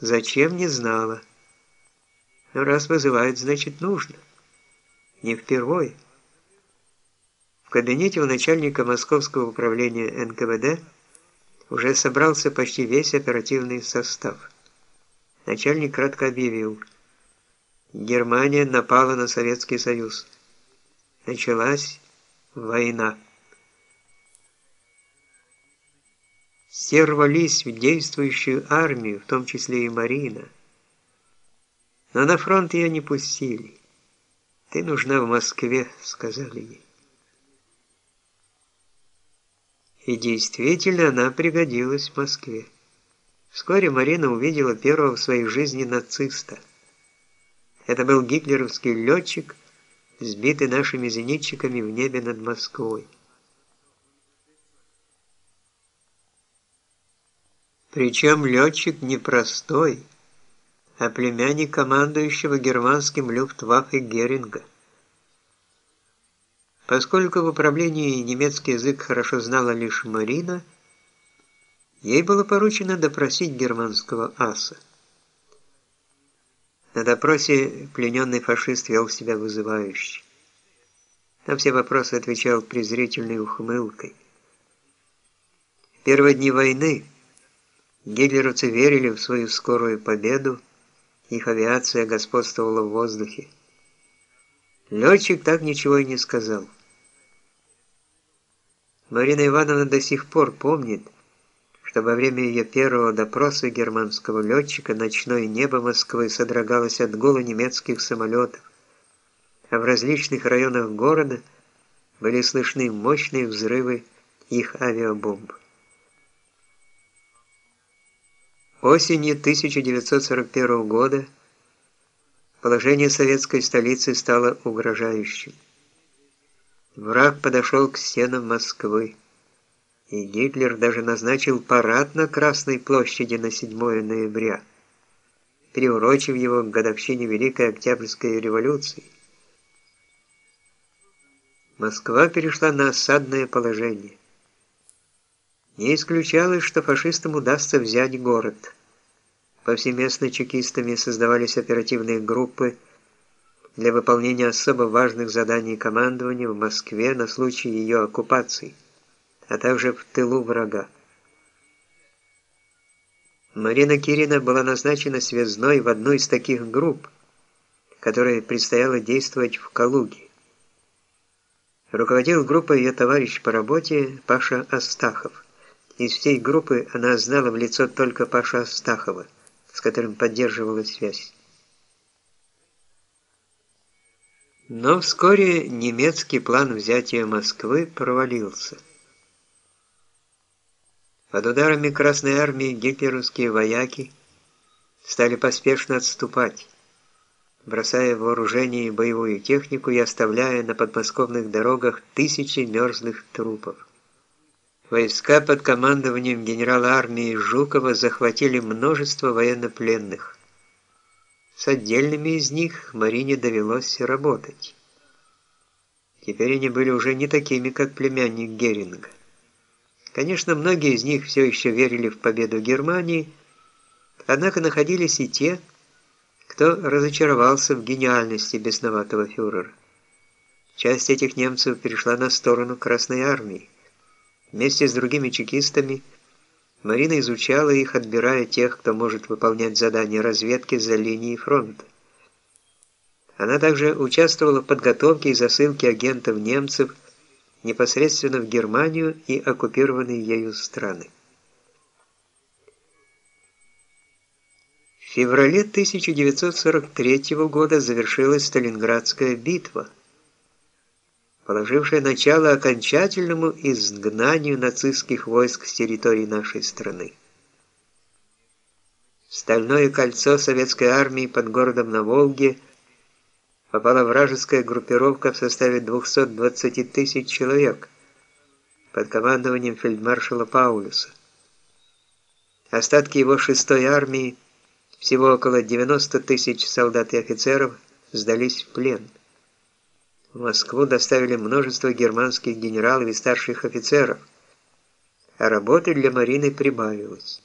Зачем, не знала. Но раз вызывают, значит нужно. Не впервой. В кабинете у начальника Московского управления НКВД уже собрался почти весь оперативный состав. Начальник кратко объявил. Германия напала на Советский Союз. Началась война. Все рвались в действующую армию, в том числе и Марина. Но на фронт ее не пустили. «Ты нужна в Москве», — сказали ей. И действительно, она пригодилась в Москве. Вскоре Марина увидела первого в своей жизни нациста. Это был гитлеровский летчик, сбитый нашими зенитчиками в небе над Москвой. Причем летчик непростой, а племянник командующего германским люфтваффе Геринга. Поскольку в управлении немецкий язык хорошо знала лишь Марина, ей было поручено допросить германского аса. На допросе плененный фашист вел себя вызывающе. На все вопросы отвечал презрительной ухмылкой. В первые дни войны Гитлеровцы верили в свою скорую победу, их авиация господствовала в воздухе. Летчик так ничего и не сказал. Марина Ивановна до сих пор помнит, что во время ее первого допроса германского летчика ночное небо Москвы содрогалось от гула немецких самолетов, а в различных районах города были слышны мощные взрывы их авиабомб. Осенью 1941 года положение советской столицы стало угрожающим. Враг подошел к стенам Москвы, и Гитлер даже назначил парад на Красной площади на 7 ноября, приурочив его к годовщине Великой Октябрьской революции. Москва перешла на осадное положение. Не исключалось, что фашистам удастся взять город. Повсеместно чекистами создавались оперативные группы для выполнения особо важных заданий командования в Москве на случай ее оккупации, а также в тылу врага. Марина Кирина была назначена связной в одну из таких групп, которой предстояло действовать в Калуге. Руководил группой ее товарищ по работе Паша Астахов. Из всей группы она знала в лицо только Паша Астахова, с которым поддерживала связь. Но вскоре немецкий план взятия Москвы провалился. Под ударами Красной Армии гитлеровские вояки стали поспешно отступать, бросая вооружение и боевую технику и оставляя на подмосковных дорогах тысячи мерзлых трупов. Войска под командованием генерала армии Жукова захватили множество военнопленных. С отдельными из них Марине довелось работать. Теперь они были уже не такими, как племянник Геринга. Конечно, многие из них все еще верили в победу Германии, однако находились и те, кто разочаровался в гениальности бесноватого фюрера. Часть этих немцев перешла на сторону Красной Армии. Вместе с другими чекистами Марина изучала их, отбирая тех, кто может выполнять задания разведки за линией фронта. Она также участвовала в подготовке и засылке агентов немцев непосредственно в Германию и оккупированные ею страны. В феврале 1943 года завершилась Сталинградская битва – положившее начало окончательному изгнанию нацистских войск с территории нашей страны. Стальное кольцо советской армии под городом на Волге попала вражеская группировка в составе 220 тысяч человек под командованием фельдмаршала Паулюса. Остатки его 6-й армии, всего около 90 тысяч солдат и офицеров, сдались в плен. В Москву доставили множество германских генералов и старших офицеров, а работы для Марины прибавилось.